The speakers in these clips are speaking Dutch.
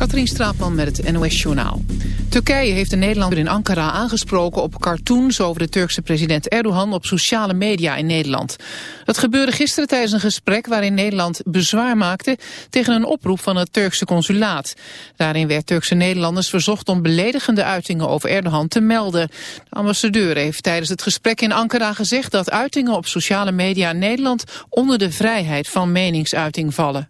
Katrien Straatman met het NOS-journaal. Turkije heeft de Nederlander in Ankara aangesproken op cartoons over de Turkse president Erdogan op sociale media in Nederland. Dat gebeurde gisteren tijdens een gesprek waarin Nederland bezwaar maakte tegen een oproep van het Turkse consulaat. Daarin werd Turkse Nederlanders verzocht om beledigende uitingen over Erdogan te melden. De ambassadeur heeft tijdens het gesprek in Ankara gezegd dat uitingen op sociale media in Nederland onder de vrijheid van meningsuiting vallen.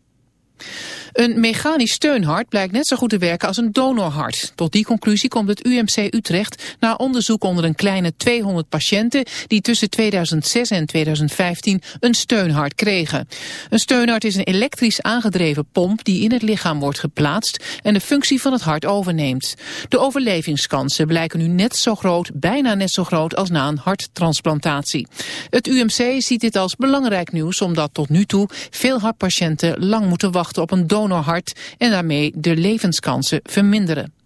Een mechanisch steunhart blijkt net zo goed te werken als een donorhart. Tot die conclusie komt het UMC Utrecht na onderzoek onder een kleine 200 patiënten die tussen 2006 en 2015 een steunhart kregen. Een steunhart is een elektrisch aangedreven pomp die in het lichaam wordt geplaatst en de functie van het hart overneemt. De overlevingskansen blijken nu net zo groot, bijna net zo groot als na een harttransplantatie. Het UMC ziet dit als belangrijk nieuws omdat tot nu toe veel hartpatiënten lang moeten wachten op een donorhart en daarmee de levenskansen verminderen.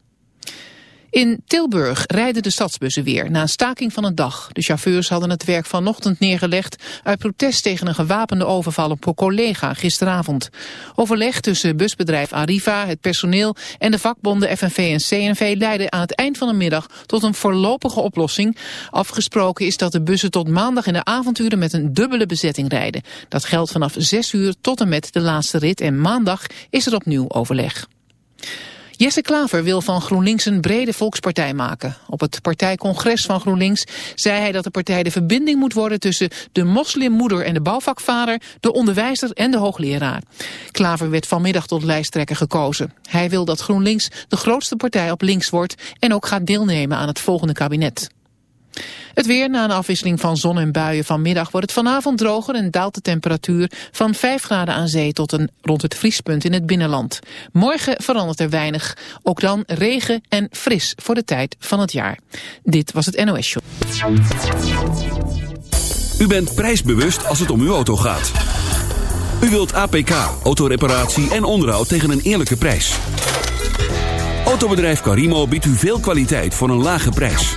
In Tilburg rijden de stadsbussen weer na een staking van een dag. De chauffeurs hadden het werk vanochtend neergelegd... uit protest tegen een gewapende overval op een collega gisteravond. Overleg tussen busbedrijf Arriva, het personeel... en de vakbonden FNV en CNV leidde aan het eind van de middag... tot een voorlopige oplossing. Afgesproken is dat de bussen tot maandag in de avonduren... met een dubbele bezetting rijden. Dat geldt vanaf 6 uur tot en met de laatste rit... en maandag is er opnieuw overleg. Jesse Klaver wil van GroenLinks een brede volkspartij maken. Op het partijcongres van GroenLinks zei hij dat de partij de verbinding moet worden tussen de moslimmoeder en de bouwvakvader, de onderwijzer en de hoogleraar. Klaver werd vanmiddag tot lijsttrekker gekozen. Hij wil dat GroenLinks de grootste partij op links wordt en ook gaat deelnemen aan het volgende kabinet. Het weer na een afwisseling van zon en buien vanmiddag wordt het vanavond droger en daalt de temperatuur van 5 graden aan zee tot een rond het vriespunt in het binnenland. Morgen verandert er weinig. Ook dan regen en fris voor de tijd van het jaar. Dit was het NOS Show. U bent prijsbewust als het om uw auto gaat. U wilt APK, autoreparatie en onderhoud tegen een eerlijke prijs. Autobedrijf Carimo biedt u veel kwaliteit voor een lage prijs.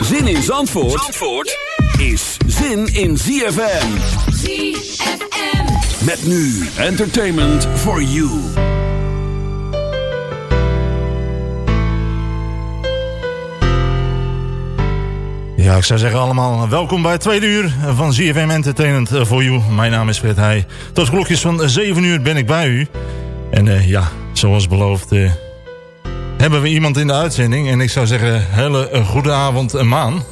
Zin in Zandvoort, Zandvoort is zin in ZFM. ZFM. Met nu entertainment for you. Ja, ik zou zeggen allemaal welkom bij het tweede uur van ZFM Entertainment for You. Mijn naam is Fred Heij. Tot klokjes van 7 uur ben ik bij u. En uh, ja, zoals beloofd uh, hebben we iemand in de uitzending. En ik zou zeggen, hele uh, goede avond, Maan.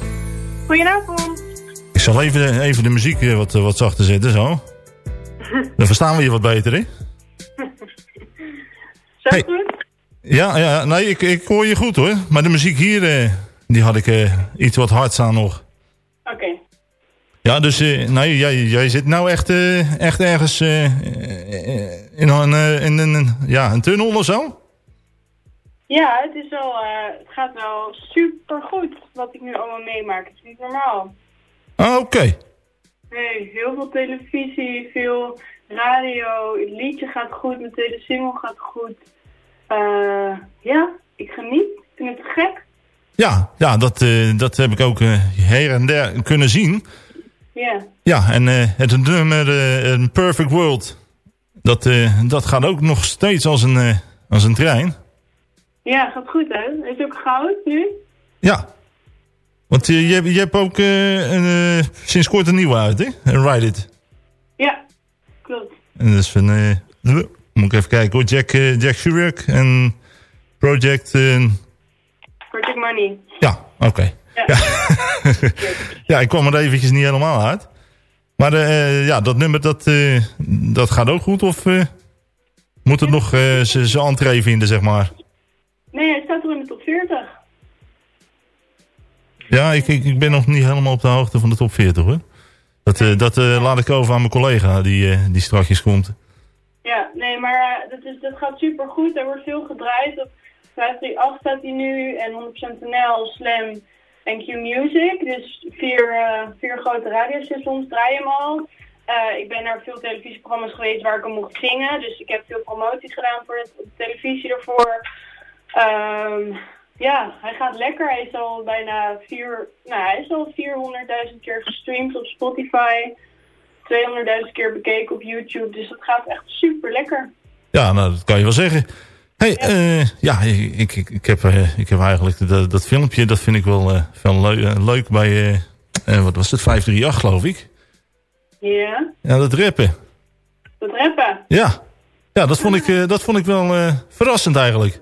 Goedenavond. Ik zal even, even de muziek wat, wat zachter zetten, zo. Dan verstaan we je wat beter, hè? Zo Hey. goed? Ja, ja nee, ik, ik hoor je goed hoor. Maar de muziek hier, eh, die had ik eh, iets wat hard staan nog. Oké. Ja, dus eh, nee, jij, jij zit nou echt, eh, echt ergens eh, eh, in, een, eh, in een, ja, een tunnel of zo? Ja, het is wel, eh, het gaat wel super goed wat ik nu allemaal meemaak. Het is niet normaal. Ah, oké. Nee, heel veel televisie, veel radio, het liedje gaat goed, mijn tweede single gaat goed. Eh, ja, ik geniet. Ik vind het gek. Ja, ja dat, eh, dat heb ik ook her en der kunnen zien. Ja. Ja, en het nummer een Perfect World, dat, dat gaat ook nog steeds als een, als een trein. Ja, gaat goed hè. Is ook goud nu? Ja. Want eh, je, hebt- je hebt ook eh, een, eh, sinds kort een nieuwe uit, hè? Een Ride It. Ja, klopt. En dat is van... eh, moet ik even kijken hoor. Jack, Jack en Project... Project Money. ja, oké. Ja. Ja. ja, ik kwam er eventjes niet helemaal uit. Maar ja, dat nummer, dat, dat gaat ook goed of... Moet het nog zijn entree vinden, zeg maar? Nee, hij staat er in de top 40. Ja, ik, ik, ik ben nog niet helemaal op de hoogte van de top 40 hoor. Dat, uh, dat uh, laat ik over aan mijn collega die, uh, die strakjes komt. Ja, nee, maar dat, is, dat gaat super goed. Er wordt veel gedraaid. Op 538 staat hij nu en 100% NL, Slam en Q-Music. Dus vier, vier grote radiostations draaien hem al. ik ben naar veel televisieprogramma's geweest waar ik hem mocht zingen. Dus ik heb veel promoties gedaan voor de televisie ervoor. Um, ja, hij gaat lekker. Hij is al bijna vier, nou, hij is al 400.000 keer gestreamd op Spotify. 200.000 keer bekeken op YouTube. Dus dat gaat echt super lekker. Ja, nou, dat kan je wel zeggen. Hey, ja, uh, ja ik, ik, ik, heb, uh, ik heb eigenlijk dat, dat filmpje, dat vind ik wel, uh, wel leuk, leuk bij, wat was het, 538 geloof ik? Ja. Ja, dat rappen. Dat rappen? Ja. Ja, dat vond ik, dat vond ik wel verrassend eigenlijk.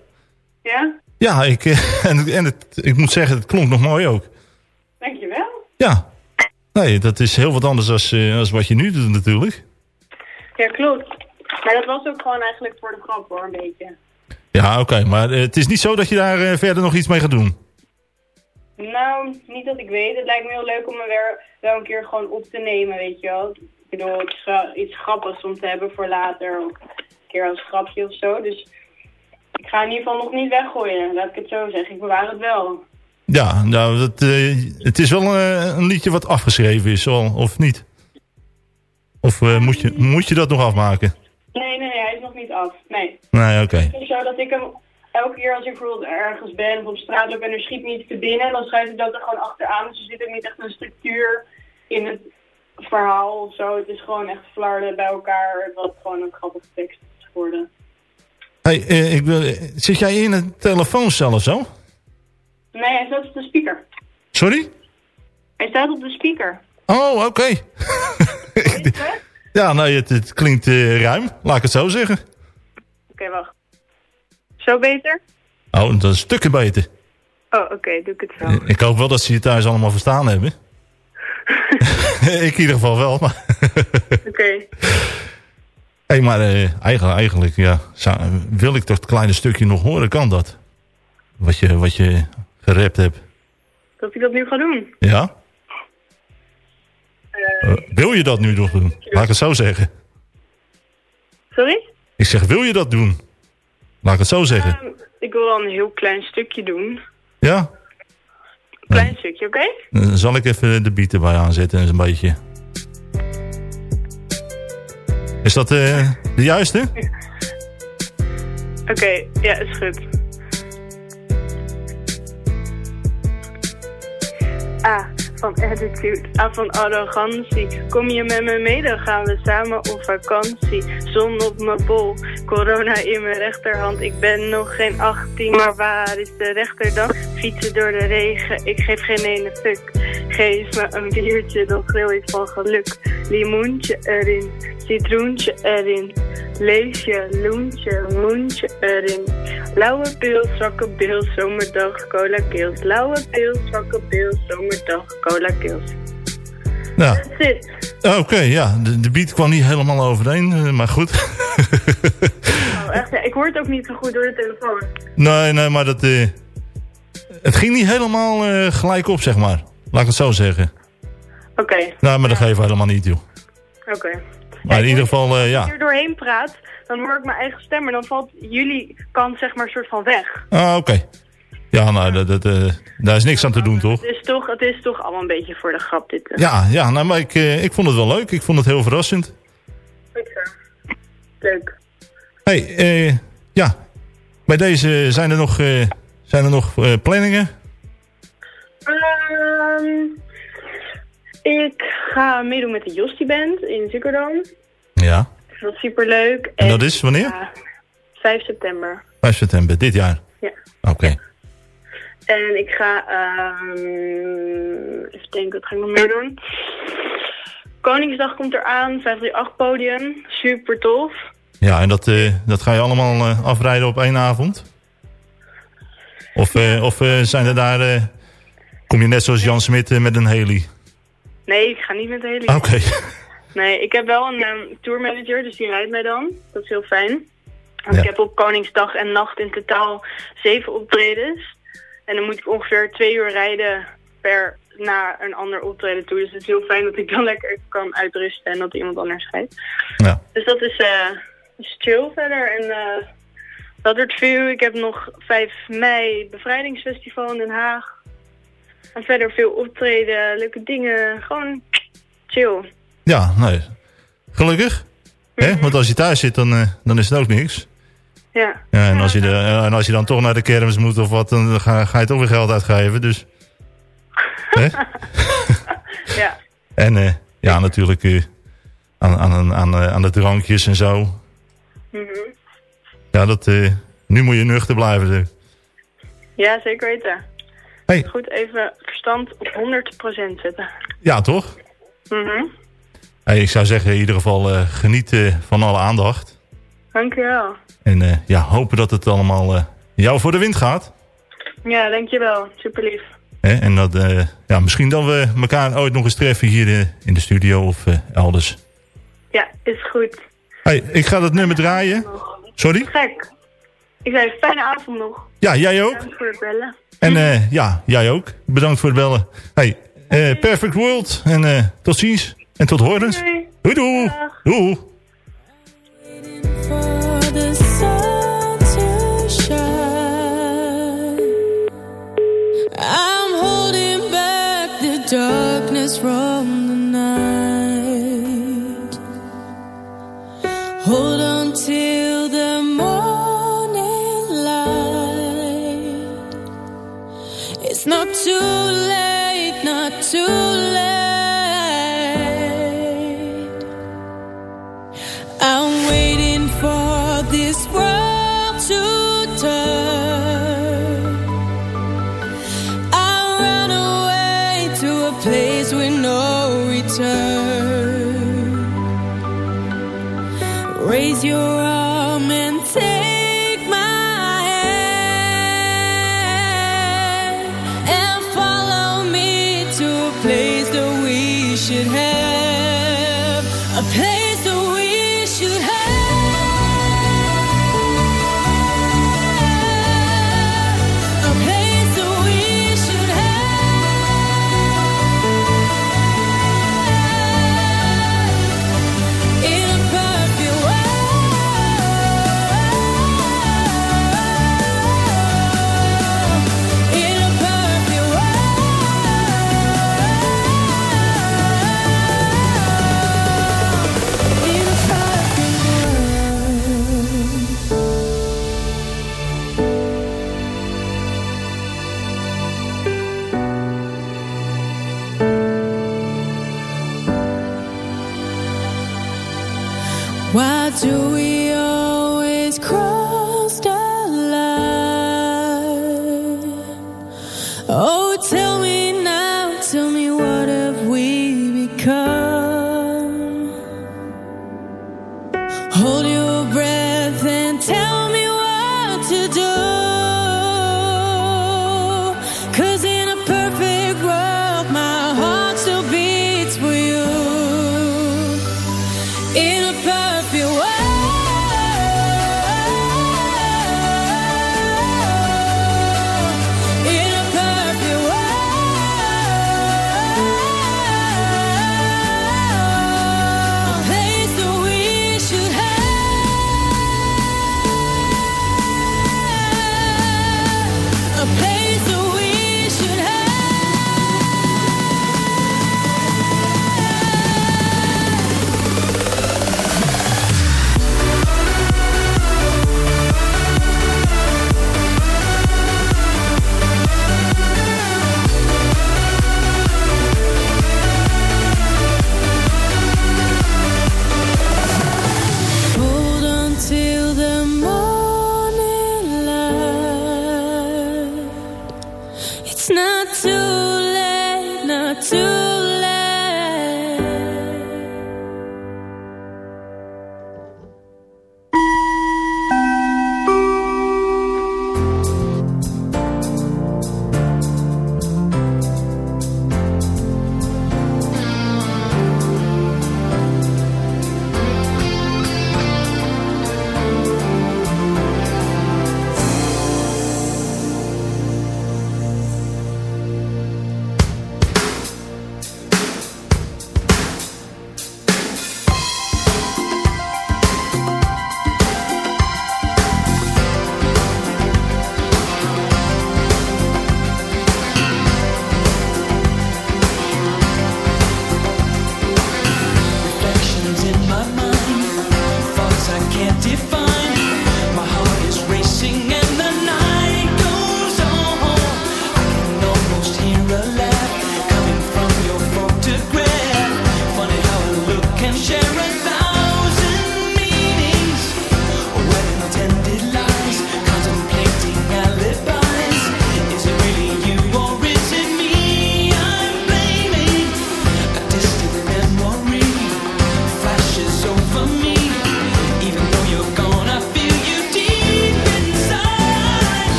Ja? Ja, ik, en, en het, ik moet zeggen, het klonk nog mooi ook. Dankjewel. Ja. Nee, dat is heel wat anders als, uh, als wat je nu doet natuurlijk. Ja, klopt. Maar dat was ook gewoon eigenlijk voor de grap hoor, een beetje. Ja, oké. Okay, maar uh, het is niet zo dat je daar verder nog iets mee gaat doen? Nou, niet dat ik weet. Het lijkt me heel leuk om me weer wel een keer gewoon op te nemen, weet je wel. Ik bedoel, iets grappigs om te hebben voor later. Of een keer als grapje of zo. Dus ik ga in ieder geval nog niet weggooien, laat ik het zo zeggen. Ik bewaar het wel. Ja, nou, dat, uh, het is wel uh, een liedje wat afgeschreven is, al, of niet? Of uh, moet, je, moet je dat nog afmaken? Nee, nee, nee, hij is nog niet af. Nee. Nee, oké. Okay. Het is zo dat ik hem elke keer als ik bijvoorbeeld ergens ben of op straat loop en er schiet me iets te binnen, dan schrijf ik dat er gewoon achteraan. Dus er zit er niet echt een structuur in het verhaal of zo. Het is gewoon echt flarden bij elkaar, wat gewoon een grappige tekst is geworden. Hey, uh, ik wil, zit jij in een telefooncel of zo? Nee, hij staat op de speaker. Sorry? Hij staat op de speaker. Oh, oké. Okay. ja, nee, het, het klinkt uh, ruim. Laat ik het zo zeggen. Oké, okay, wacht. Zo beter? Oh, dat is stukje beter. Oh, oké, okay, doe ik het zo. Ik hoop wel dat ze je thuis allemaal verstaan hebben. ik in ieder geval wel, maar... oké. Hey, maar uh, eigenlijk, eigenlijk ja, zou, wil ik toch het kleine stukje nog horen? Kan dat? Wat je, wat je gerapt hebt. Dat ik dat nu ga doen? Ja. Uh, uh, wil je dat nu nog doen? Laat ik het zo zeggen. Sorry? Ik zeg, wil je dat doen? Laat ik het zo zeggen. Um, ik wil wel een heel klein stukje doen. Ja? Klein stukje, oké? Okay? Dan zal ik even de beat erbij aanzetten, een beetje. Is dat uh, de juiste? Oké, ja, is goed. A van attitude, A van arrogantie. Kom je met me mee, dan gaan we samen op vakantie. Zon op mijn bol, corona in mijn rechterhand. Ik ben nog geen 18, maar waar is de rechter dan? Fietsen door de regen, ik geef geen ene fuck. Geef me een biertje, dan gril ik van geluk. Limoentje erin, citroentje erin. Leesje, loentje, moentje erin. Lauwe pil, zwakke pil, zomerdag, cola kills. Lauwe pil, zwakke pil, zomerdag, cola. Ja. That's it. Oké, okay, ja. De, de beat kwam niet helemaal overeen, maar goed. oh, echt? Ja, ik hoor het ook niet zo goed door de telefoon. Nee, nee, maar dat... Uh, het ging niet helemaal uh, gelijk op, zeg maar. Laat ik het zo zeggen. Oké. Okay. Nou, maar dat ja. geeft helemaal niet, joh. Oké. Okay. Maar in ieder geval, uh, ja. Als ik er doorheen praat, dan hoor ik mijn eigen stem. En dan valt jullie kant zeg maar een soort van weg. Ah, oké. Okay. Ja, nou, dat, dat, uh, daar is niks aan te doen, toch? Het is toch, het is toch allemaal een beetje voor de grap, dit. Uh. Ja, ja nou, maar ik, uh, ik vond het wel leuk. Ik vond het heel verrassend. Goed zo. Leuk. hey, ja. Bij deze zijn er nog, zijn er nog planningen? Um, ik ga meedoen met de Jostie Band in Dome. Ja. Dat is superleuk. En, en dat is wanneer? Ja, 5 september. 5 september, dit jaar? Ja. Oké. Okay. En ik ga, um, even denken, wat ga ik nog meer doen? Koningsdag komt eraan, 538 podium, super tof. Ja, en dat, uh, dat ga je allemaal uh, afrijden op één avond? Of, uh, of zijn er daar, kom je net zoals Jan Smit met een heli? Nee, ik ga niet met de heli. Oké. Okay. Nee, ik heb wel een um, tourmanager, dus die rijdt mij dan. Dat is heel fijn. Want Ja. ik heb op Koningsdag en nacht in totaal zeven optredens. En dan moet ik ongeveer twee uur rijden per naar een ander optreden toe. Dus het is heel fijn dat ik dan lekker kan uitrusten en dat iemand anders rijdt. Ja. Dus dat is, eh, is chill verder. En eh dat wordt veel. Ik heb nog 5 mei bevrijdingsfestival in Den Haag. En verder veel optreden, leuke dingen. Gewoon chill. Ja, nee. Gelukkig. Hè? Want als je thuis zit, dan, eh, dan is het ook niks. Ja. Ja, en, als je de, eh, en als je dan toch naar de kermis moet of wat, dan ga, ga je toch weer geld uitgeven. Dus. Hè? Ja. En eh, ja, natuurlijk aan, aan, aan, aan de drankjes en zo. Mhm. Ja, dat, nu moet je nuchter blijven. zeg. ja, zeker weten. Hey. Goed even verstand op 100% zetten. Ja, toch? Mhm. Hey, ik zou zeggen, in ieder geval eh, geniet eh, van alle aandacht. Dankjewel. En eh, ja, hopen dat het allemaal jou voor de wind gaat. Ja, dankjewel. Super lief. En dat, ja, misschien dat we elkaar ooit nog eens treffen hier in de studio of elders. Ja, is goed. Hey, ik ga dat nummer draaien. Sorry? Gek. Ik zei fijne avond nog. Ja, jij ook. Bedankt voor het bellen. En eh, ja, jij ook. Bedankt voor het bellen. Hey, eh, Perfect World. En eh, tot ziens. En tot horens. Doei. Doei doei. Do we always cross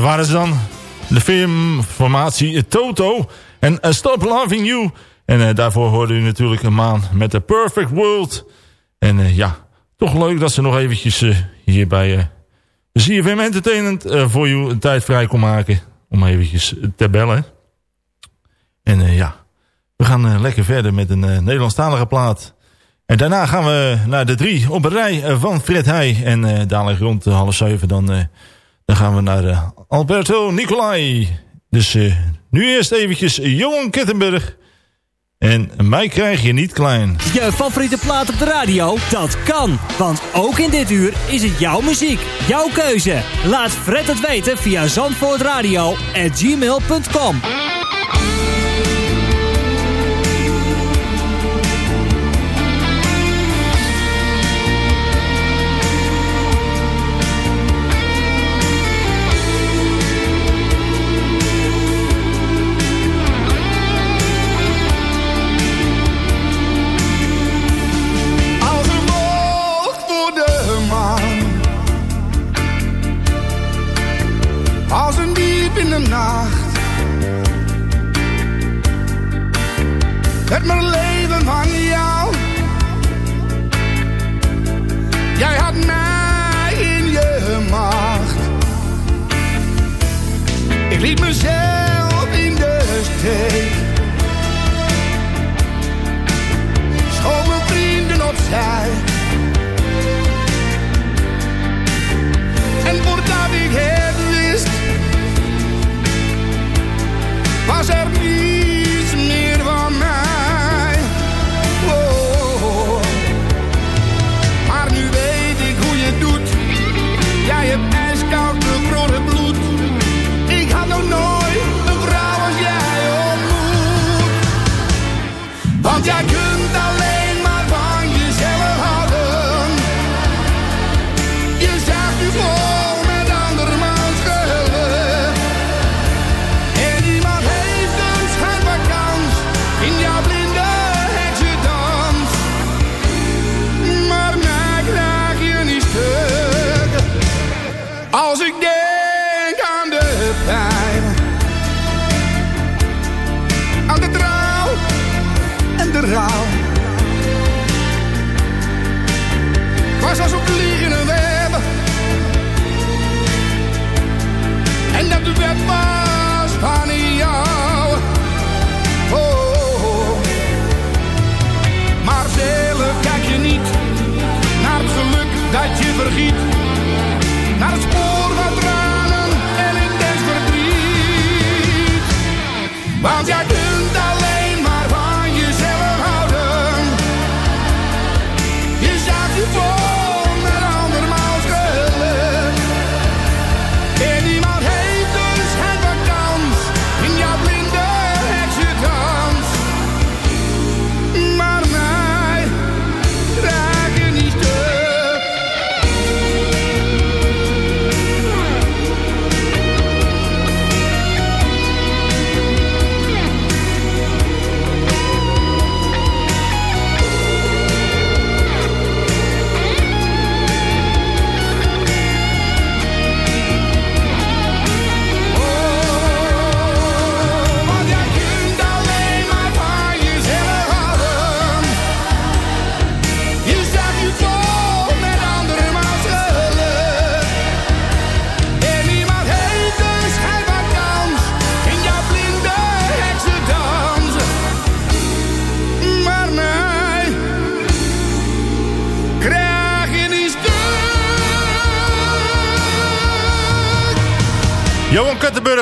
dat waren ze dan. De filmformatie Toto en uh, Stop Loving You. En uh, daarvoor hoorde u natuurlijk een maan met The Perfect World. En uh, ja, toch leuk dat ze nog eventjes hier bij ZFM Entertainment voor u een tijd vrij kon maken. Om eventjes te bellen. En ja, we gaan lekker verder met een Nederlandstalige plaat. En daarna gaan we naar de drie op een rij van Fred Heij. En dadelijk rond half zeven dan dan gaan we naar uh, Alberto Nicolai. Dus uh, nu eerst eventjes Johan Kettenberg. En mij krijg je niet klein. Je favoriete plaat op de radio? Dat kan. Want ook in dit uur is het jouw muziek. Jouw keuze. Laat Fred het weten via zandvoortradio.gmail.com het mijn leven van jou. Jij had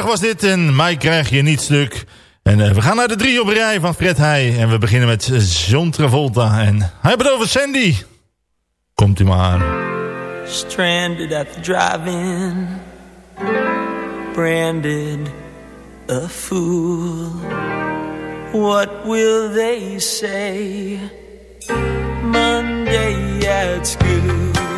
was dit en mij krijg je niet stuk. En eh, we gaan naar de drie op rij van Fred Heij. En we beginnen met John Travolta. En hij hebben het over Sandy. Komt u maar aan. Stranded at the drive-in. Branded a fool. What will they say? Monday at school.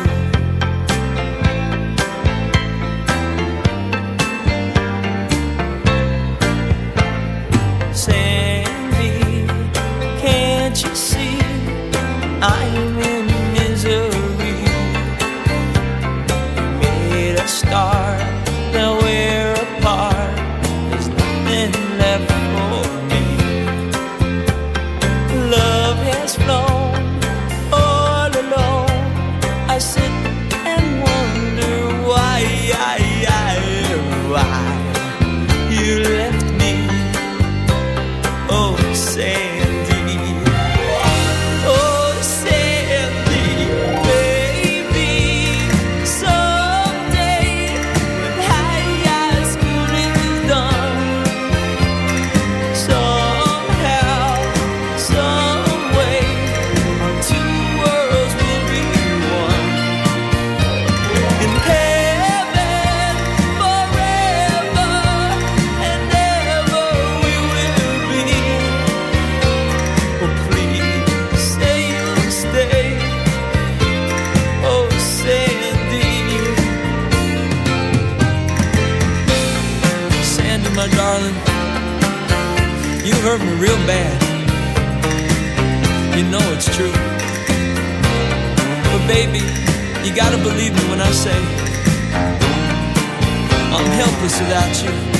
I'm baby, you gotta believe me when I say I'm helpless without you.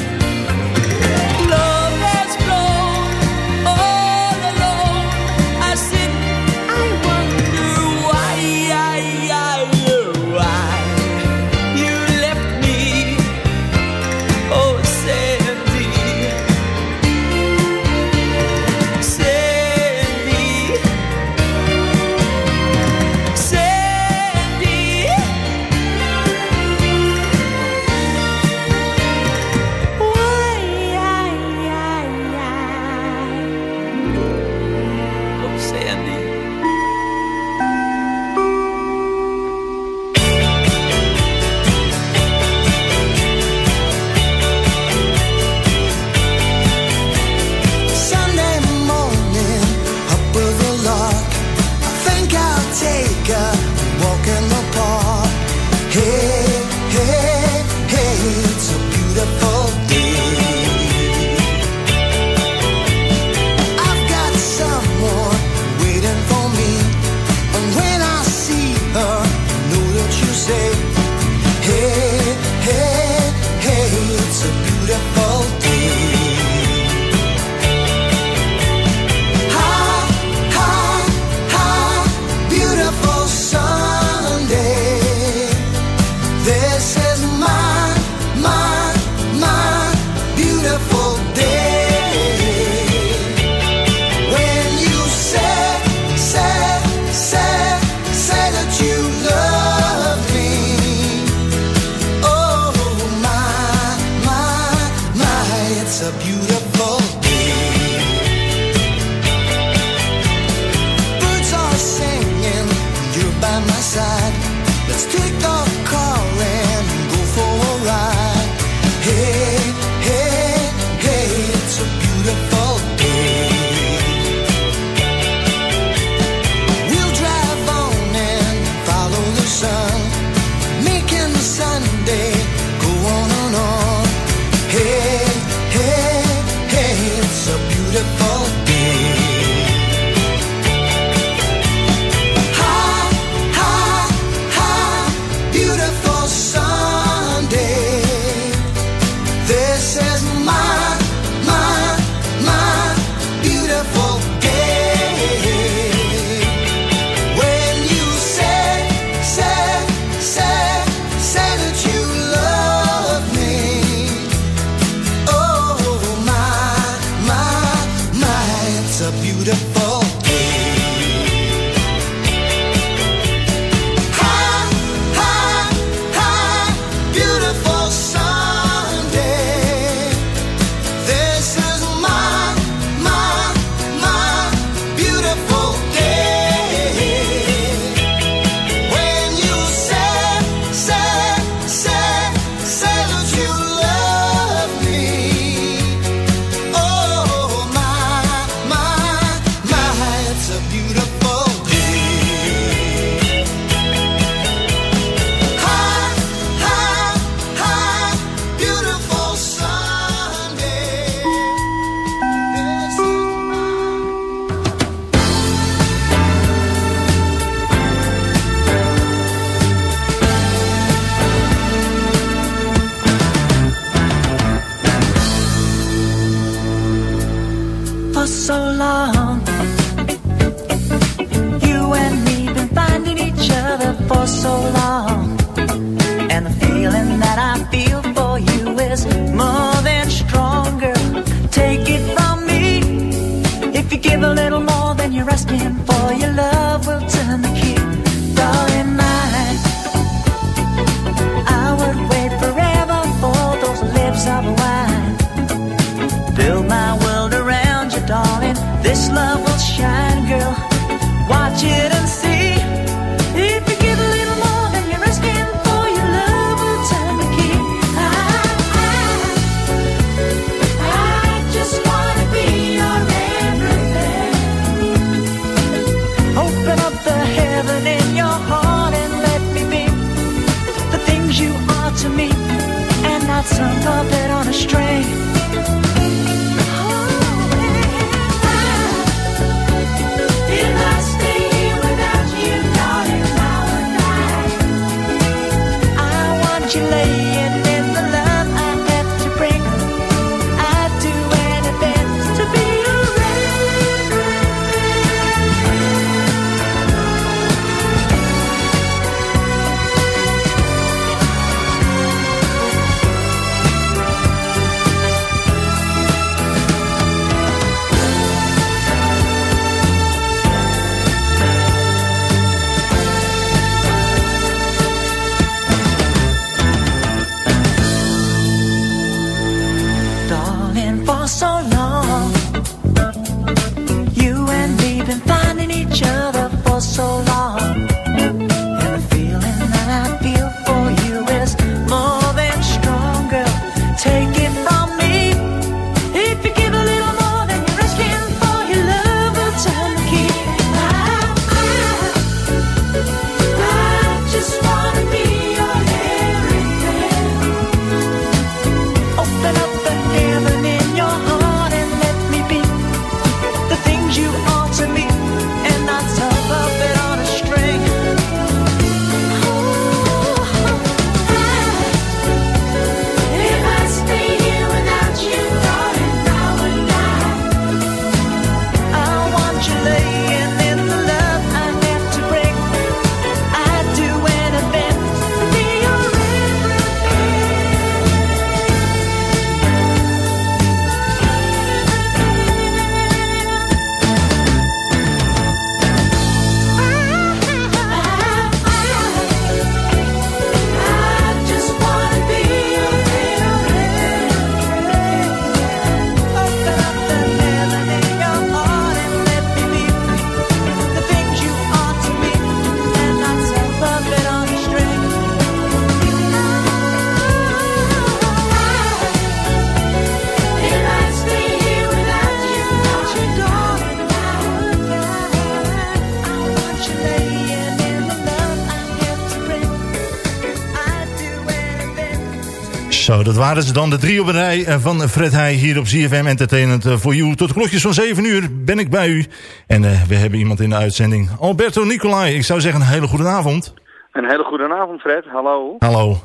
Waren ze dan, de drie op een rij eh, van Fred Heij hier op ZFM Entertainment eh, voor You. Tot de klokjes van 7 uur ben ik bij u. En eh, we hebben iemand in de uitzending. Alberto Nicolai, ik zou zeggen een hele goede avond. Een hele goede avond, Fred. Hallo. Hallo.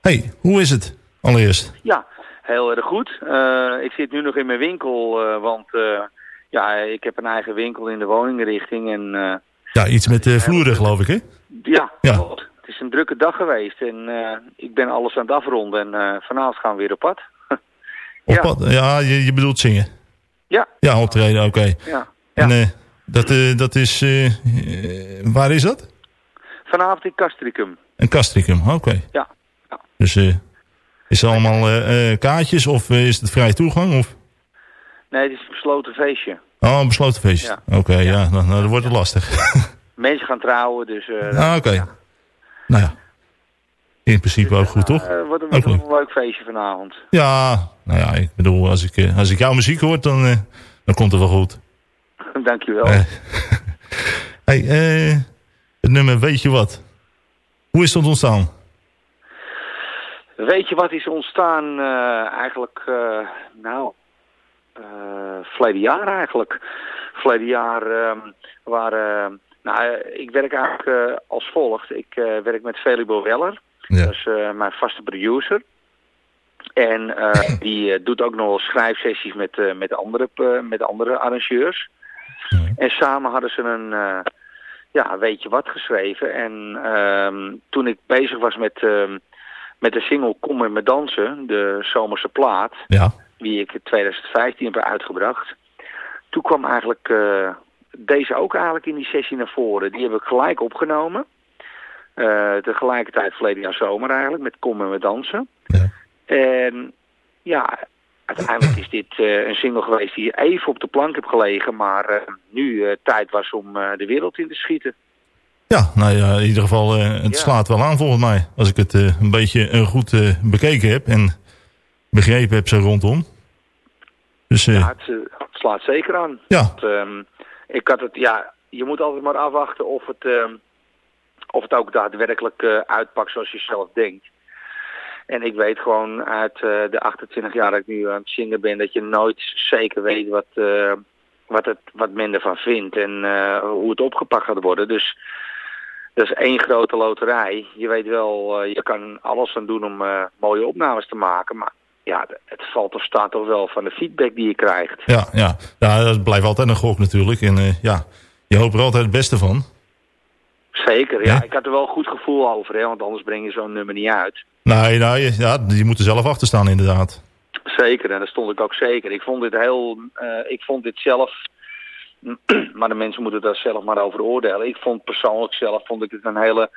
Hey, hoe is het allereerst? Ja, heel erg goed. Ik zit nu nog in mijn winkel, want ja, ik heb een eigen winkel in de woningenrichting. En Ja, iets met vloeren geloof ik, hè? ja, Ja. klopt. Het is een drukke dag geweest en eh, ik ben alles aan het afronden. En eh, vanavond gaan we weer op pad. Op Ja. pad? Ja, je, je bedoelt zingen? Ja. Ja, optreden, oké. Ja. En eh, dat, dat is... waar is dat? Vanavond in Castricum. Een Castricum, oké. Ja. Dus is het allemaal kaartjes of is het vrij toegang? Of? Nee, het is een besloten feestje. Oh, een besloten feestje. Oké, ja, nou, nou, dan wordt het lastig. Mensen gaan trouwen, dus... ah, oké. Nou ja. In principe ook goed, toch? eh, wordt een, leuk feestje vanavond. Ja, nou ja, ik bedoel, als ik, eh, als ik jouw muziek hoor, dan, eh, dan komt het wel goed. Dankjewel. Hey, het nummer Weet je wat? Hoe is dat ontstaan? Weet je wat is ontstaan eigenlijk, nou, verleden jaar eigenlijk. Verleden jaar ehm, waren, nou ik werk eigenlijk eh, als volgt. Ik eh, werk met Felibo Weller, dat is eh, mijn vaste producer. En die doet ook nog wel schrijfsessies met, met, andere, met andere arrangeurs. En samen hadden ze een, ja, weet je wat geschreven. En ehm, toen ik bezig was met, ehm, met de single Kom met me dansen, de zomerse plaat, Ja. die ik in 2015 heb uitgebracht. Toen kwam eigenlijk deze ook eigenlijk in die sessie naar voren. Die heb ik gelijk opgenomen. Eh, tegelijkertijd verleden jaar zomer eigenlijk, met Kom met me dansen. En ja, uiteindelijk is dit eh, een single geweest die even op de plank heb gelegen, maar eh, nu tijd was om de wereld in te schieten. Ja, nou ja, in ieder geval, het Ja. slaat wel aan volgens mij. Als ik het een beetje goed bekeken heb en begrepen heb zo rondom. Dus Ja, het, het slaat zeker aan. Ja. Want, ehm, ik had het, ja, je moet altijd maar afwachten of het, ehm, of het ook daadwerkelijk eh, uitpakt zoals je zelf denkt. En ik weet gewoon uit eh, de 28 jaar dat ik nu aan het zingen ben, dat je nooit zeker weet wat, eh, wat, het, wat men ervan vindt en hoe het opgepakt gaat worden. Dus dat is één grote loterij. Je weet wel, je kan alles aan doen om mooie opnames te maken, maar ja, het valt of staat toch wel van de feedback die je krijgt. ja, ja. ja, dat blijft altijd een gok natuurlijk. En eh, ja, je hoopt er altijd het beste van. Zeker, ja. Ik had er wel een goed gevoel over, hè, want anders breng je zo'n nummer niet uit. Nee, nou, je, ja, je moet er zelf achter staan inderdaad. Zeker, en daar stond ik ook zeker. Ik vond dit heel, eh, ik vond dit zelf, maar de mensen moeten daar zelf maar over oordelen. Ik vond persoonlijk zelf, vond ik het een hele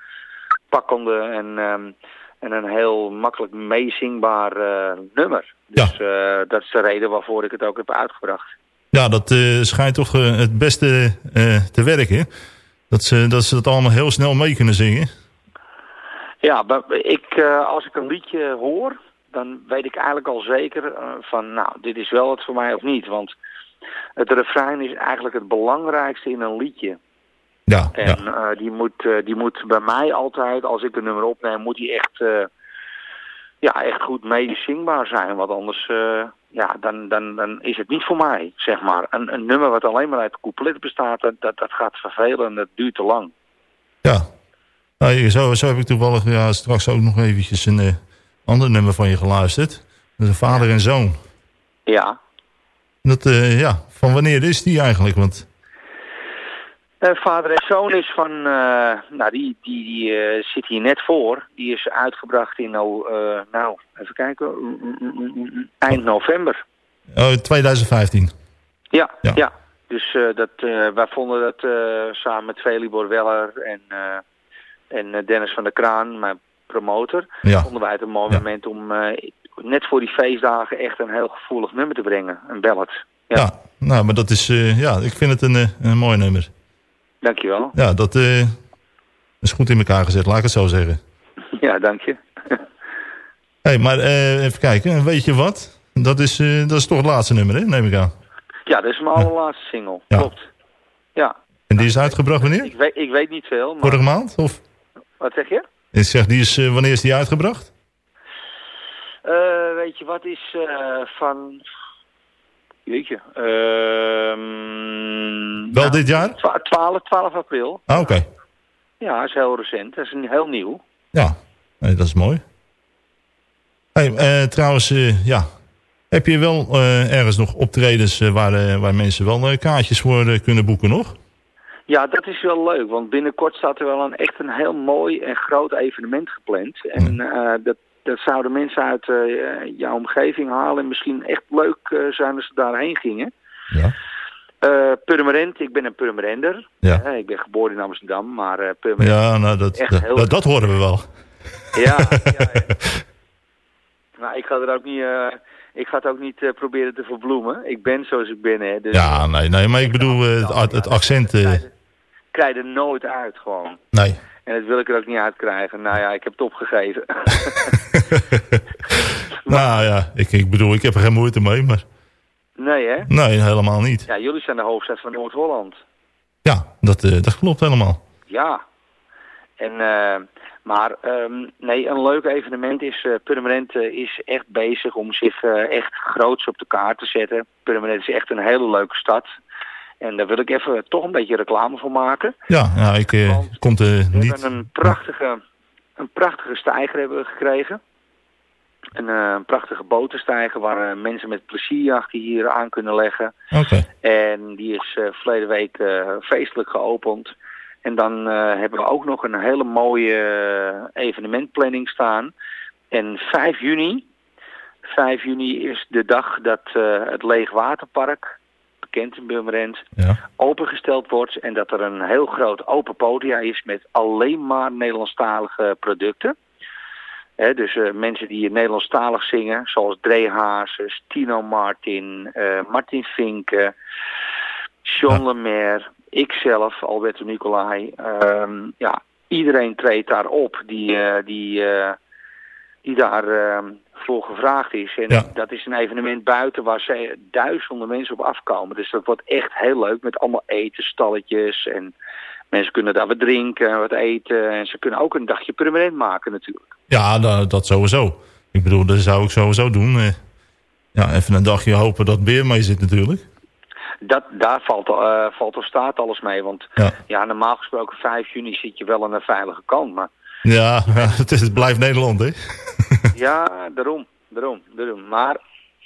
pakkende en, ehm, en een heel makkelijk meezingbaar eh, nummer. Dus eh, dat is de reden waarvoor ik het ook heb uitgebracht. Ja, dat eh, schijnt toch het beste te werken. Dat ze, dat ze dat allemaal heel snel mee kunnen zingen. Ja, maar ik, als ik een liedje hoor, dan weet ik eigenlijk al zeker van, nou, dit is wel het voor mij of niet. Want het refrein is eigenlijk het belangrijkste in een liedje. Ja, En eh, die, moet, eh, die moet bij mij altijd, als ik een nummer opneem, moet die echt, eh, ja, echt goed medezingbaar zijn. Want anders, ja, dan, dan, dan is het niet voor mij, zeg maar. Een, een nummer wat alleen maar uit couplet bestaat, dat, dat, gaat vervelen en dat duurt te lang. Ja. Nou, zo, zo heb ik toevallig ja, straks ook nog eventjes een eh, ander nummer van je geluisterd. Dat is een vader en zoon. Ja. Dat, ja, van wanneer is die eigenlijk? Want, Eh, vader en zoon is van, eh, nou die, die, die eh, zit hier net voor. Die is uitgebracht in, no, eh, nou, even kijken, mm, mm, mm, eind november. oh, 2015. Ja, Ja. ja. Dus dat, wij vonden dat samen met Velibor Weller en, en Dennis van der Kraan, mijn promotor, Ja. vonden wij het een mooi moment om net voor die feestdagen echt een heel gevoelig nummer te brengen. Een ballad. Ja. nou, maar dat is, ja, ik vind het een, een mooi nummer. Dankjewel. Ja, dat eh, is goed in elkaar gezet, laat ik het zo zeggen. Ja, dank je. hey, maar eh, even kijken, weet je wat? Dat is, eh, dat is toch het laatste nummer, hè? neem ik aan. Ja, dat is mijn allerlaatste single. Ja. Klopt. Ja. En die is uitgebracht wanneer? Ik weet, ik weet niet veel, maar... Vorige maand? Of? Wat zeg je? Ik zeg, die is, wanneer is die uitgebracht? Weet je wat is van... Jeetje. ehm Wel dit jaar? twa- 12, 12 april. Ah, oké. Ja, dat is heel recent. Dat is een, heel nieuw. Ja, nee, dat is mooi. Hey, eh, trouwens, eh, ja. Heb je wel eh, ergens nog optredens waar, waar mensen wel kaartjes voor kunnen boeken nog? Ja, dat is wel leuk, want binnenkort staat er wel een, echt een heel mooi en groot evenement gepland. En dat, dat zouden mensen uit eh, jouw omgeving halen en misschien echt leuk eh, zijn als ze daarheen gingen. Ja. Eh, Purmerend, ik ben een Purmerender. Ja. Ik ben geboren in Amsterdam, maar eh Purmerend... Ja, nou, dat, dat, heel- dat, dat horen we wel. Ja, ja, ja. Nou, ik ga er ook niet, ik ga het ook niet proberen te verbloemen. Ik ben zoals ik ben, hè. Dus Ja, nee, nee, maar ik bedoel, het, het accent... ik krijg er nooit uit, gewoon. nee. En dat wil ik er ook niet uitkrijgen. Nou ja, ik heb het opgegeven. Nou ja, ik, ik bedoel, ik heb er geen moeite mee, maar... nee, hè? Nee, helemaal niet. Ja, jullie zijn de hoofdstad van Noord-Holland. Ja, dat, eh, dat klopt helemaal. Ja. En, eh, maar ehm, nee, een leuk evenement is, Purmerend eh, is echt bezig om zich echt groots op de kaart te zetten. Purmerend is echt een hele leuke stad. En daar wil ik even toch een beetje reclame voor maken. Ja, ja ik eh, komt er We niet... hebben een prachtige, een prachtige stijger hebben we gekregen. Een eh, prachtige botenstijger waar eh, mensen met plezierjachten hier aan kunnen leggen. Oké. En die is eh verleden week eh, feestelijk geopend. En dan eh, hebben we ook nog een hele mooie eh, evenementplanning staan. En 5 juni, 5 juni is de dag dat eh, het Leegwaterpark, Ja. opengesteld wordt. En dat er een heel groot open podia is met alleen maar Nederlandstalige producten. Dus eh, mensen die Nederlandstalig zingen, zoals Dre Hazes, Tino Martin, eh, Martin Vinken, John Lemaire, ikzelf, Alberto Nicolai. ehm, ja, iedereen treedt daar op die, eh, die, die daar ehm, voor gevraagd is. En Ja. dat is een evenement buiten waar ze duizenden mensen op afkomen. Dus dat wordt echt heel leuk met allemaal eten, stalletjes en mensen kunnen daar wat drinken, wat eten. En ze kunnen ook een dagje permanent maken natuurlijk. Ja, dat, dat sowieso. Ik bedoel, dat zou ik sowieso doen. eh. ja, even een dagje hopen dat Beer mee zit natuurlijk. Dat, daar valt, eh, valt of staat alles mee. Want Ja. ja. normaal gesproken 5 juni zit je wel aan de veilige kant. Maar Ja, het, is, het blijft Nederland, hè? ja, daarom, daarom, daarom. Maar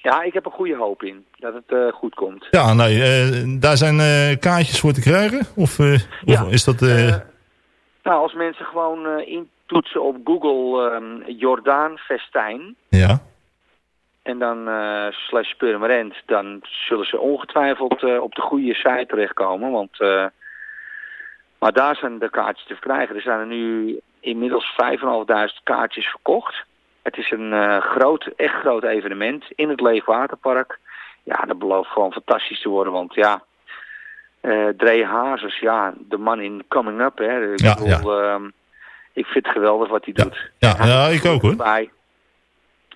ja, ik heb er goede hoop in dat het eh, goed komt. Ja, nee, eh, daar zijn eh, kaartjes voor te krijgen? Of, of is dat... Nou, als mensen gewoon intoetsen op Google ehm Jordaan Festijn ja, en dan slash Purmerend, dan zullen ze ongetwijfeld op de goede site terechtkomen. Want, maar daar zijn de kaartjes te verkrijgen. Er zijn er nu inmiddels 5.500 kaartjes verkocht. Het is een eh, groot, echt groot evenement in het Leegwaterpark. Ja, dat belooft gewoon fantastisch te worden, want ja... eh Dre Hazes, ja, de man in Coming Up, hè. Ik, Ja, bedoel, ehm, ik vind het geweldig wat hij doet. ja, ja, ik ook hoor. Bij.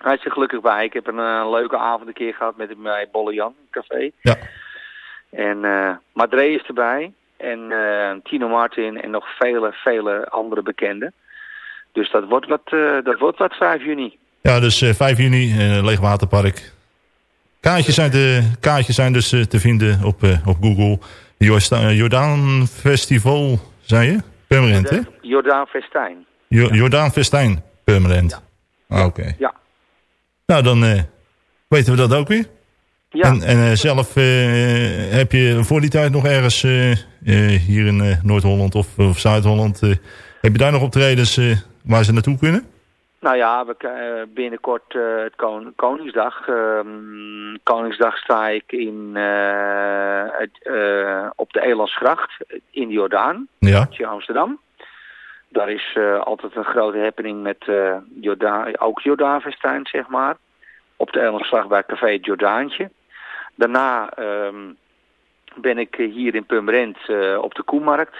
Hij is er gelukkig bij. Ik heb een eh, leuke avond een keer gehad met hem bij Bolle Jan café. Ja. En eh Madre is erbij. En eh, Tino Martin en nog vele, vele andere bekenden. Dus dat wordt wat, eh, dat wordt wat 5 juni. Ja, dus eh, 5 juni, eh Leegwaterpark. Kaartjes zijn, de, kaartjes zijn dus te vinden op, op Google. Jordaan Festival, zei je? Permanent, hè? Jordaan Festijn. Jo- Jordaan Festijn, permanent. Ah, Oké. Ja. Nou, dan weten we dat ook weer. Ja. En, en eh, zelf eh, heb je voor die tijd nog ergens eh, hier in Noord-Holland of, of Zuid-Holland... heb je daar nog optredens waar ze naartoe kunnen? Nou ja, we, binnenkort het Kon- Koningsdag. Ehm, Koningsdag sta ik in, het, op de Elandsgracht in de Jordaan. Ja. in Amsterdam. Daar is altijd een grote happening met Jordaan, ook Jordaanfestijn, zeg maar. Op de Elandsgracht bij Café Jordaantje. Daarna ehm, ben ik hier in Purmerend eh, op de Koemarkt.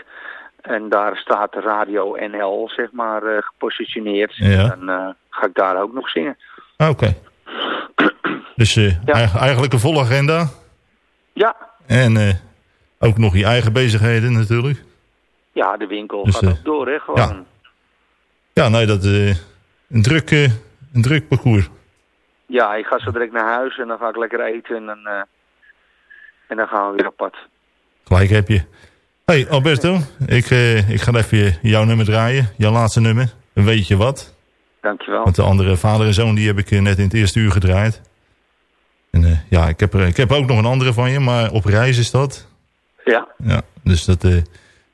En daar staat Radio NL, zeg maar, eh, gepositioneerd. Ja. En dan eh, ga ik daar ook nog zingen. Ah, Oké. Dus eig- eigenlijk een volle agenda. Ja, En ook nog je eigen bezigheden natuurlijk. ja de winkel Dus, gaat ook door, hè, gewoon. Ja, nee, dat eh een, druk, een druk parcours. Ja, ik ga zo direct naar huis en dan ga ik lekker eten en dan, eh, en dan gaan we weer op pad. Gelijk heb je. Hey Alberto, ik, eh, ik ga even jouw nummer draaien. Jouw laatste nummer. Weet je wat? Dankjewel. Want de andere vader en zoon die heb ik eh, net in het eerste uur gedraaid. En ja, ik heb, er, ik heb ook nog een andere van je, maar op reis is dat. Ja. Ja, dus dat...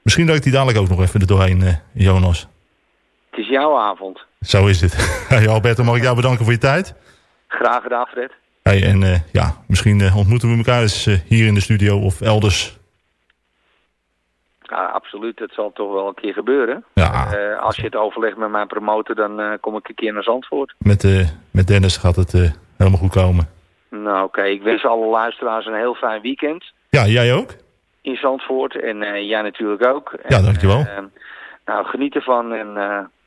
misschien dat ik die dadelijk ook nog even er doorheen, Jonas. Het is jouw avond. Zo is het. Hey Alberto, mag ik jou bedanken voor je tijd? Graag gedaan, Fred. Hey, en eh, ja, misschien eh, ontmoeten we elkaar eens eh, hier in de studio of elders. Ja, absoluut. Dat zal toch wel een keer gebeuren. Ja. Als je het overlegt met mijn promotor, dan kom ik een keer naar Zandvoort. Met, met Dennis gaat het helemaal goed komen. Nou, oké. Ik wens alle luisteraars een heel fijn weekend Ja, jij ook? in Zandvoort. En jij natuurlijk ook. Ja, dankjewel. nou, geniet ervan. En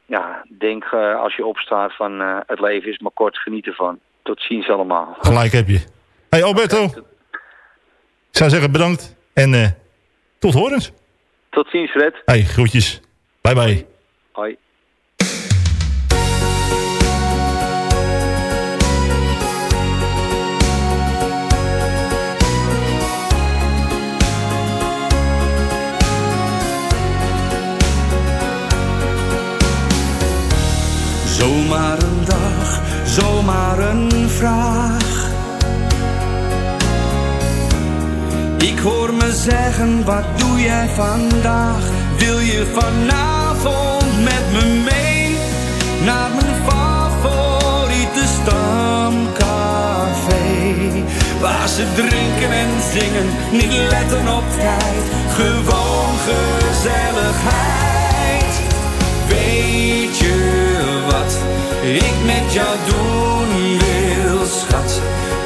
ja, denk als je opstaat van het leven is maar kort. Geniet ervan. Tot ziens allemaal. Gelijk heb je. Hey Alberto. Ik zou zeggen bedankt. En eh, tot horens. Tot ziens, Fred. Hey, groetjes. Bye bye. Hoi. Zomaar vraag. Ik hoor me zeggen, wat doe jij vandaag? Wil je vanavond met me mee naar mijn favoriete stamcafé? Waar ze drinken en zingen, niet letten op tijd, gewoon gezelligheid. Weet je wat ik met jou schat?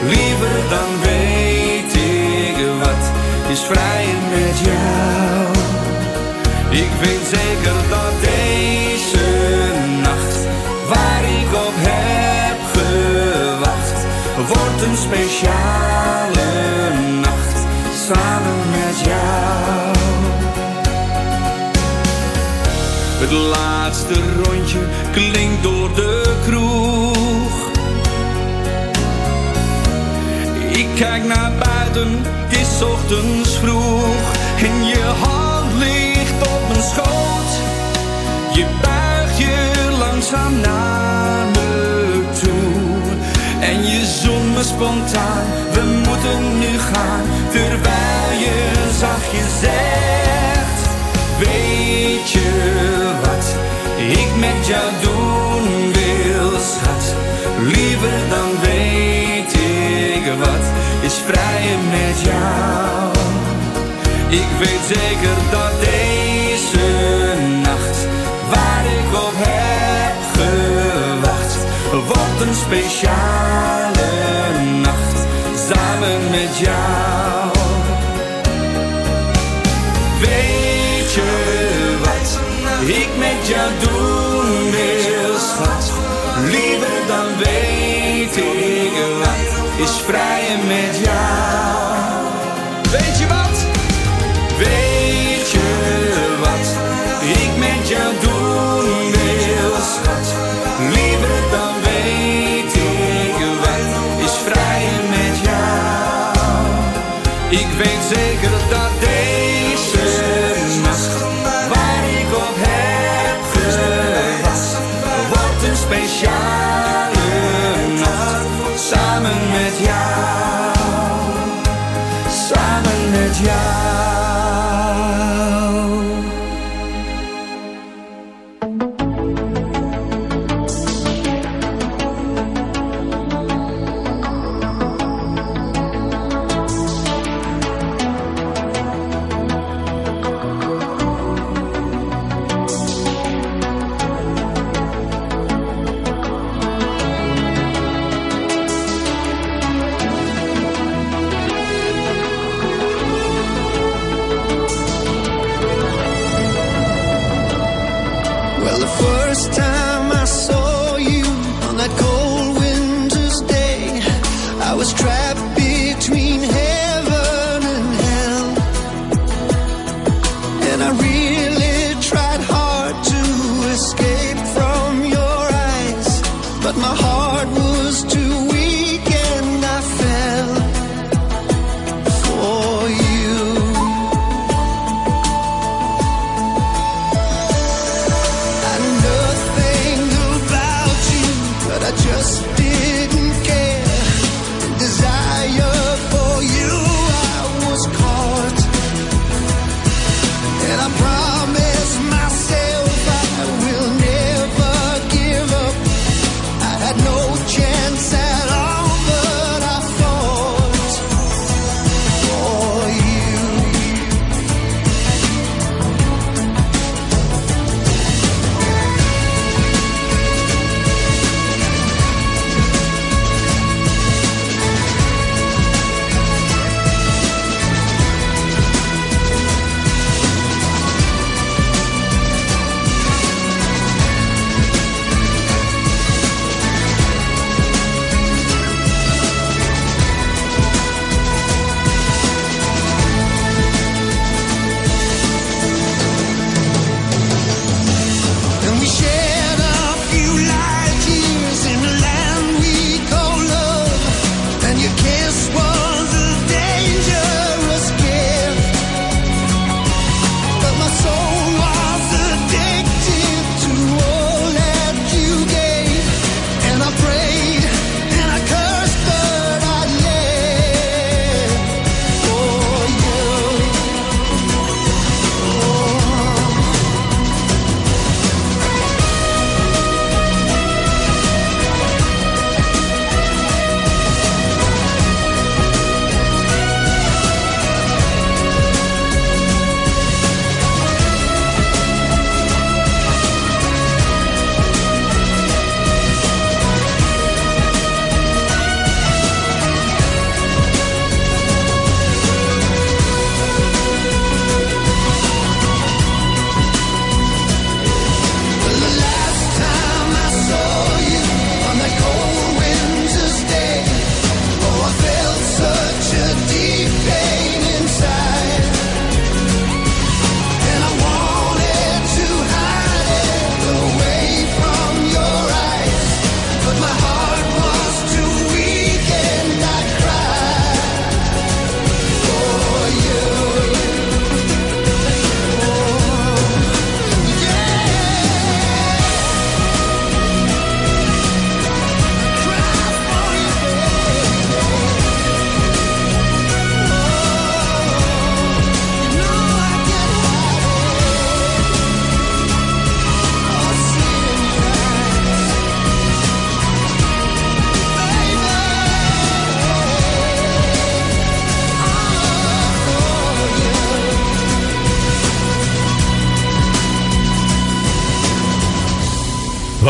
Liever dan weet ik wat is vrijen met jou. Ik weet zeker dat deze nacht, waar ik op heb gewacht, wordt een speciale nacht samen met jou. Het laatste rondje klinkt door de kijk naar buiten, het is ochtends vroeg. En je hand ligt op mijn schoot. Je buigt je langzaam naar me toe. En je zoent me spontaan, we moeten nu gaan. Terwijl je zachtjes zegt, weet je wat ik met jou doen wil, schat? Liever dan is vrijen met jou. Ik weet zeker dat deze nacht, waar ik op heb gewacht, wordt een speciale nacht samen met jou. Weet je wat ik met jou doen wil, schat? Liever dan weet ik wat is vrijen met jou. Weet je wat? Weet je wat ik met jou doen wil, schat? Liever dan weet ik wat is vrijen met jou. Ik weet zeker dat deze nacht, waar ik op heb gewacht, wordt een speciale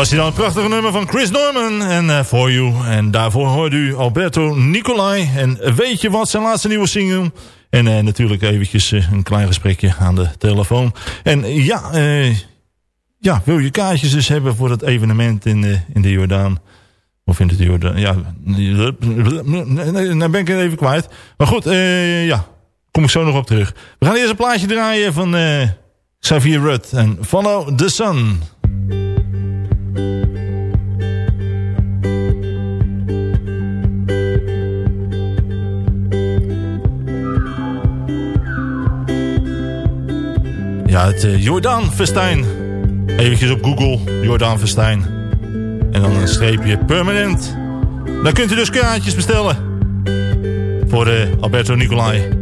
Was hij dan een prachtige nummer van Chris Norman en uh, For You. En daarvoor hoorde u Alberto Nicolai. En weet je wat, zijn laatste nieuwe single. En uh, natuurlijk eventjes uh, een klein gesprekje aan de telefoon. En ja, ja, wil je kaartjes dus hebben voor het evenement in, de in de Jordaan? Of in de Jordaan? Ja, nou ben ik het even kwijt. Maar goed, ja, kom ik zo nog op terug. We gaan eerst een plaatje draaien van Xavier Rudd en Follow the Sun. Ja, het uh, Jordaan Festijn. Eventjes op Google, Jordaan Festijn. En dan een streepje permanent. Dan kunt u dus kaartjes bestellen. Voor uh, Alberto Nicolai.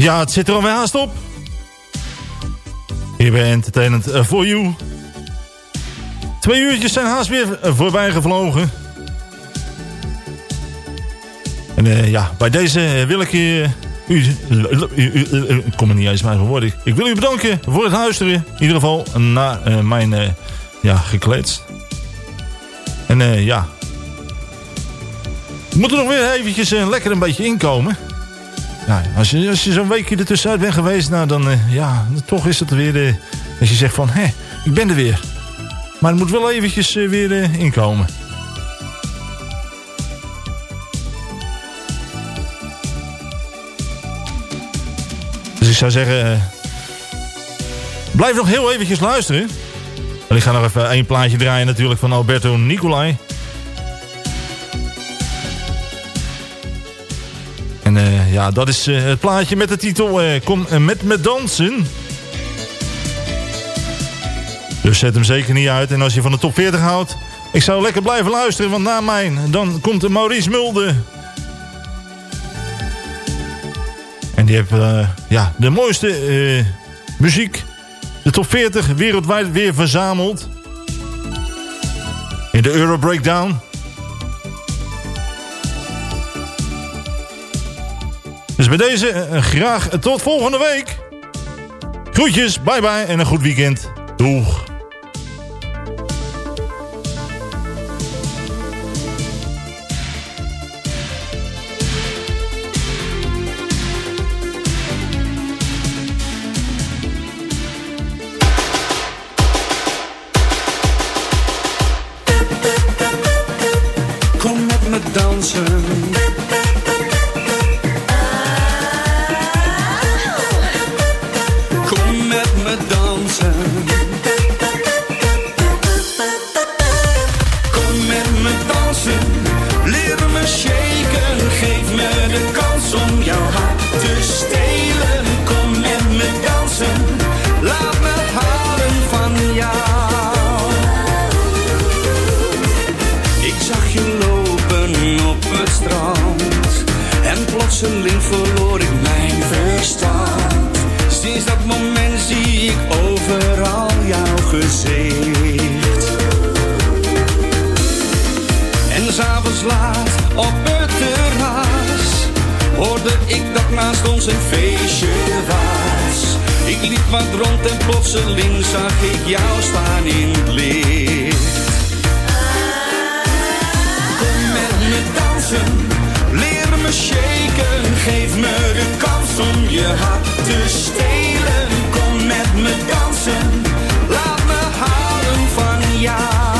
Ja, het zit er alweer haast op. Hier bij Entertainment eh, for You. Twee uurtjes zijn haast weer eh, voorbij gevlogen. En eh, ja, bij deze wil ik uh, u, ik kom er niet eens bij woorden. Ik wil u bedanken voor het luisteren. In ieder geval naar mijn ja, gekleedst. En ja, we moeten nog weer eventjes lekker een beetje inkomen. Ja, als je, als je zo'n weekje ertussenuit bent geweest, nou dan, ja, toch is het weer, als je zegt van, hé, ik ben er weer. Maar het moet wel eventjes weer inkomen. ik zou zeggen... Uh, blijf nog heel eventjes luisteren. En ik ga nog even één plaatje draaien natuurlijk van Alberto Nicolai. En uh, ja, dat is uh, het plaatje met de titel Kom met me dansen. Dus zet hem zeker niet uit. En als je van de top 40 houdt... Ik zou lekker blijven luisteren, want na mij... dan komt Maurice Mulder En die heeft uh, ja, de mooiste uh, muziek, de top 40 wereldwijd weer verzameld. In de Euro Breakdown. Dus bij deze uh, graag tot volgende week. Groetjes, bye bye en een goed weekend. Doeg. verloor ik mijn verstand. Sinds dat moment zie ik overal jouw gezicht. En s'avonds laat op het terras hoorde ik dat naast ons een feestje was. Ik liep wat rond en plotseling zag ik jou staan in het licht. Kom met me dansen shaken, geef me de kans om je hart te stelen. Kom met me dansen, laat me houden van jou.